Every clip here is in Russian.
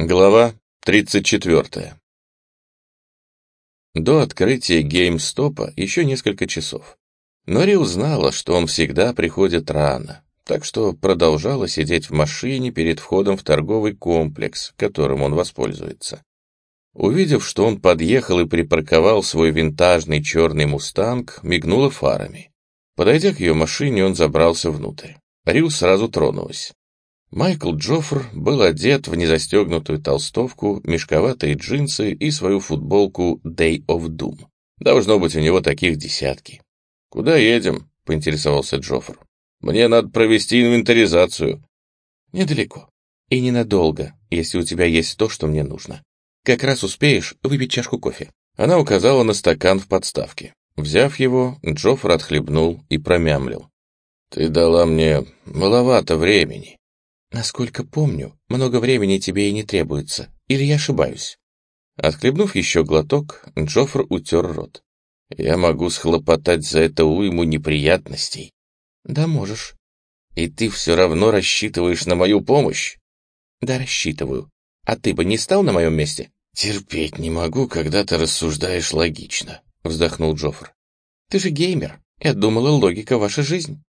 Глава 34. До открытия геймстопа еще несколько часов. Но Рил знала, что он всегда приходит рано, так что продолжала сидеть в машине перед входом в торговый комплекс, которым он воспользуется. Увидев, что он подъехал и припарковал свой винтажный черный мустанг, мигнула фарами. Подойдя к ее машине, он забрался внутрь. Рил сразу тронулась. Майкл Джоффр был одет в незастегнутую толстовку, мешковатые джинсы и свою футболку Day of Doom. Должно быть, у него таких десятки. «Куда едем?» — поинтересовался Джоффр. «Мне надо провести инвентаризацию». «Недалеко. И ненадолго, если у тебя есть то, что мне нужно. Как раз успеешь выпить чашку кофе». Она указала на стакан в подставке. Взяв его, Джоффр отхлебнул и промямлил. «Ты дала мне маловато времени». «Насколько помню, много времени тебе и не требуется. Или я ошибаюсь?» Отхлебнув еще глоток, Джоффр утер рот. «Я могу схлопотать за это уйму неприятностей». «Да, можешь». «И ты все равно рассчитываешь на мою помощь?» «Да, рассчитываю. А ты бы не стал на моем месте?» «Терпеть не могу, когда ты рассуждаешь логично», — вздохнул Джоффр. «Ты же геймер. Я думала, логика — ваша жизнь».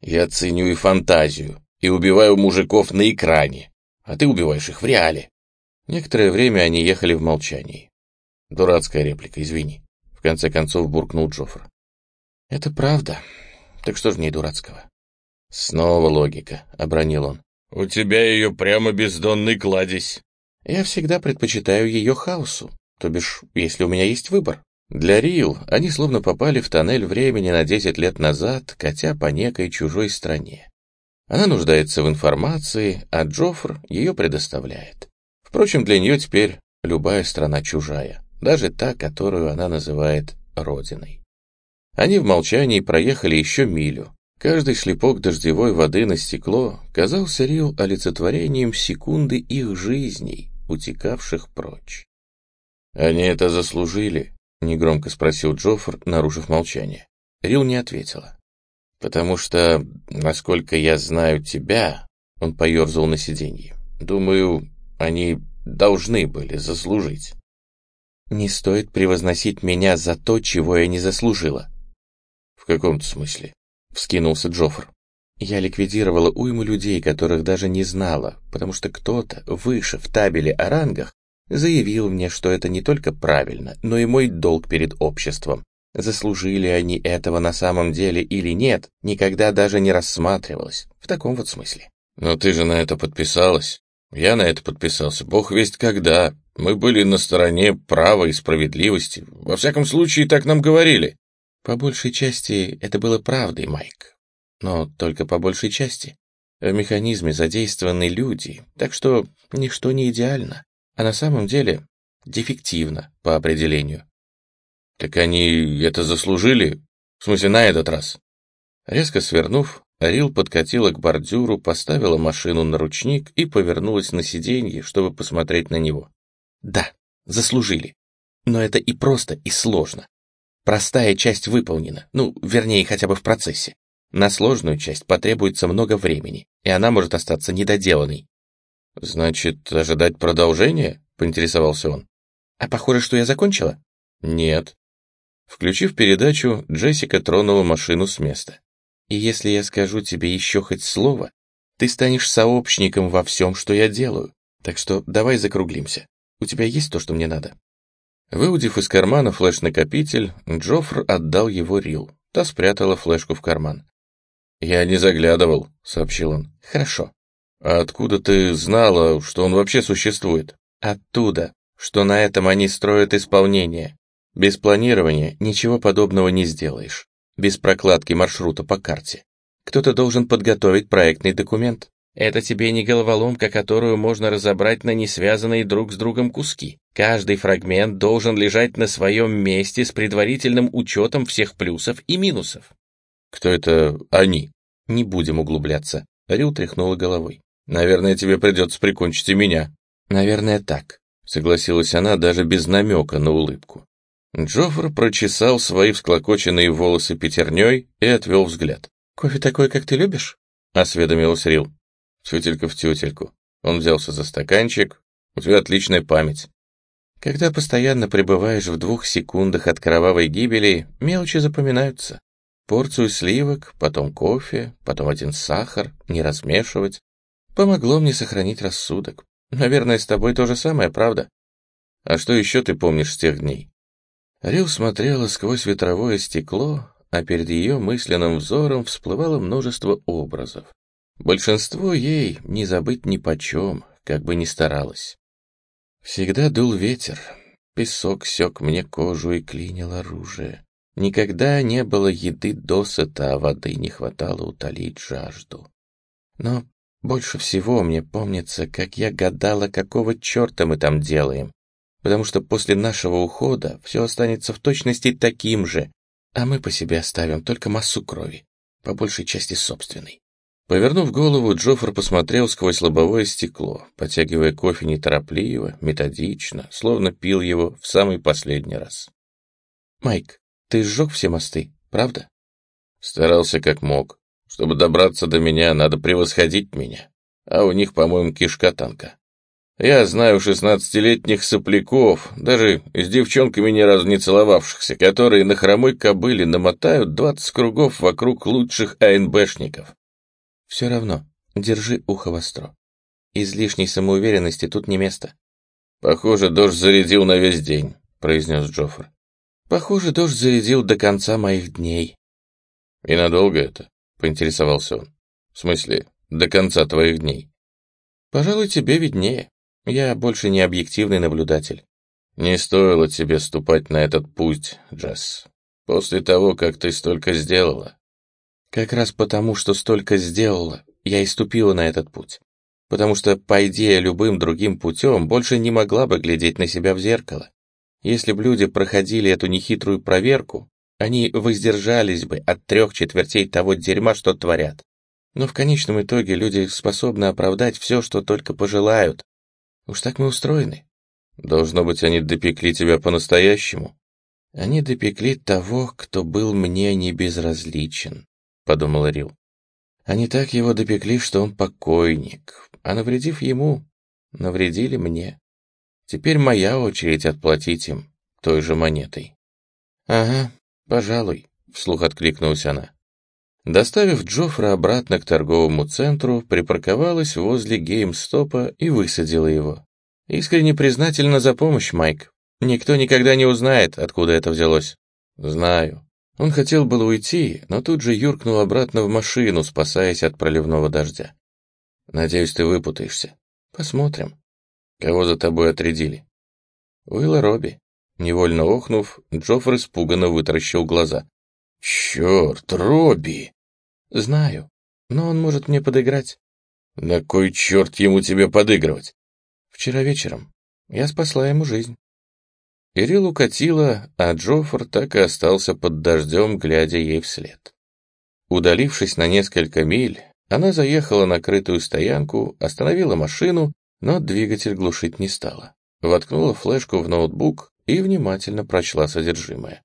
«Я ценю и фантазию, и убиваю мужиков на экране, а ты убиваешь их в реале. Некоторое время они ехали в молчании. Дурацкая реплика, извини. В конце концов буркнул Джоффр. Это правда. Так что ж в ней дурацкого? Снова логика, обронил он. У тебя ее прямо бездонный кладезь. Я всегда предпочитаю ее хаосу, то бишь, если у меня есть выбор. Для Рил они словно попали в тоннель времени на 10 лет назад, хотя по некой чужой стране. Она нуждается в информации, а Джоффр ее предоставляет. Впрочем, для нее теперь любая страна чужая, даже та, которую она называет родиной. Они в молчании проехали еще милю. Каждый шлепок дождевой воды на стекло казался Рил олицетворением секунды их жизней, утекавших прочь. «Они это заслужили?» — негромко спросил Джоффр, нарушив молчание. Рил не ответила. «Потому что, насколько я знаю тебя...» Он поерзал на сиденье. «Думаю, они должны были заслужить». «Не стоит превозносить меня за то, чего я не заслужила». «В каком-то смысле?» — вскинулся Джоффр. «Я ликвидировала уйму людей, которых даже не знала, потому что кто-то выше в табеле о рангах заявил мне, что это не только правильно, но и мой долг перед обществом. Заслужили они этого на самом деле или нет, никогда даже не рассматривалось. В таком вот смысле. Но ты же на это подписалась. Я на это подписался. Бог весть когда. Мы были на стороне права и справедливости. Во всяком случае, так нам говорили. По большей части это было правдой, Майк. Но только по большей части. В механизме задействованы люди, так что ничто не идеально. А на самом деле дефективно по определению. Так они это заслужили? В смысле, на этот раз? Резко свернув, Рил подкатила к бордюру, поставила машину на ручник и повернулась на сиденье, чтобы посмотреть на него. Да, заслужили. Но это и просто, и сложно. Простая часть выполнена, ну, вернее, хотя бы в процессе. На сложную часть потребуется много времени, и она может остаться недоделанной. «Значит, ожидать продолжения?» — поинтересовался он. «А похоже, что я закончила?» «Нет». Включив передачу, Джессика тронула машину с места. «И если я скажу тебе еще хоть слово, ты станешь сообщником во всем, что я делаю. Так что давай закруглимся. У тебя есть то, что мне надо?» Выудив из кармана флеш-накопитель, Джоффр отдал его Рил. Та спрятала флешку в карман. «Я не заглядывал», — сообщил он. «Хорошо». «А откуда ты знала, что он вообще существует?» «Оттуда, что на этом они строят исполнение. Без планирования ничего подобного не сделаешь. Без прокладки маршрута по карте. Кто-то должен подготовить проектный документ. Это тебе не головоломка, которую можно разобрать на несвязанные друг с другом куски. Каждый фрагмент должен лежать на своем месте с предварительным учетом всех плюсов и минусов. Кто это они? Не будем углубляться. Рил тряхнула головой. Наверное, тебе придется прикончить и меня. Наверное, так. Согласилась она даже без намека на улыбку. Джоффр прочесал свои всклокоченные волосы пятерней и отвел взгляд. «Кофе такой, как ты любишь?» — осведомилась Рил. Тютелька в тютельку. Он взялся за стаканчик, У тебя отличная память. Когда постоянно пребываешь в двух секундах от кровавой гибели, мелочи запоминаются. Порцию сливок, потом кофе, потом один сахар, не размешивать. Помогло мне сохранить рассудок. Наверное, с тобой то же самое, правда? А что еще ты помнишь с тех дней? Рил смотрела сквозь ветровое стекло, а перед ее мысленным взором всплывало множество образов. Большинство ей не забыть ни почем, как бы ни старалась. Всегда дул ветер, песок сёк мне кожу и клинил оружие. Никогда не было еды досыта, а воды не хватало утолить жажду. Но больше всего мне помнится, как я гадала, какого черта мы там делаем, потому что после нашего ухода все останется в точности таким же, а мы по себе оставим только массу крови, по большей части собственной. Повернув голову, Джоффер посмотрел сквозь лобовое стекло, потягивая кофе неторопливо, методично, словно пил его в самый последний раз. «Майк, ты сжег все мосты, правда?» Старался как мог. Чтобы добраться до меня, надо превосходить меня. А у них, по-моему, кишка танка. Я знаю шестнадцатилетних сопляков, даже с девчонками ни разу не целовавшихся, которые на хромой кобыле намотают двадцать кругов вокруг лучших АНБшников. Все равно, держи ухо востро. Излишней самоуверенности тут не место. Похоже, дождь зарядил на весь день, произнес Джоффр. Похоже, дождь зарядил до конца моих дней. И надолго это? Поинтересовался он. В смысле, до конца твоих дней? Пожалуй, тебе виднее. Я больше не объективный наблюдатель. Не стоило тебе ступать на этот путь, Джесс. После того, как ты столько сделала, как раз потому, что столько сделала, я и ступила на этот путь. Потому что, пойди я любым другим путем, больше не могла бы глядеть на себя в зеркало. Если бы люди проходили эту нехитрую проверку, они воздержались бы от трех четвертей того дерьма, что творят. Но в конечном итоге люди способны оправдать все, что только пожелают. Уж так мы устроены. Должно быть, они допекли тебя по-настоящему. Они допекли того, кто был мне не безразличен. — подумал Рил. Они так его допекли, что он покойник, а навредив ему, навредили мне. Теперь моя очередь отплатить им той же монетой. «Ага, пожалуй», — вслух откликнулась она. Доставив Джоффра обратно к торговому центру, припарковалась возле геймстопа и высадила его. «Искренне признательна за помощь, Майк. Никто никогда не узнает, откуда это взялось». «Знаю», он хотел было уйти, но тут же юркнул обратно в машину, спасаясь от проливного дождя. «Надеюсь, ты выпутаешься. Посмотрим. Кого за тобой отрядили?» «Уилла Робби». Невольно охнув, Джоффр испуганно вытаращил глаза. «Черт, Робби!» «Знаю, но он может мне подыграть». «На кой черт ему тебе подыгрывать?» «Вчера вечером. Я спасла ему жизнь». Ирил укатила, а Джоффр так и остался под дождем, глядя ей вслед. Удалившись на несколько миль, она заехала на крытую стоянку, остановила машину, но двигатель глушить не стала. Воткнула флешку в ноутбук и внимательно прочла содержимое.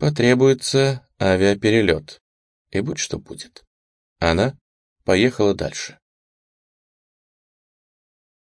Потребуется авиаперелет. И будь что будет. Она поехала дальше.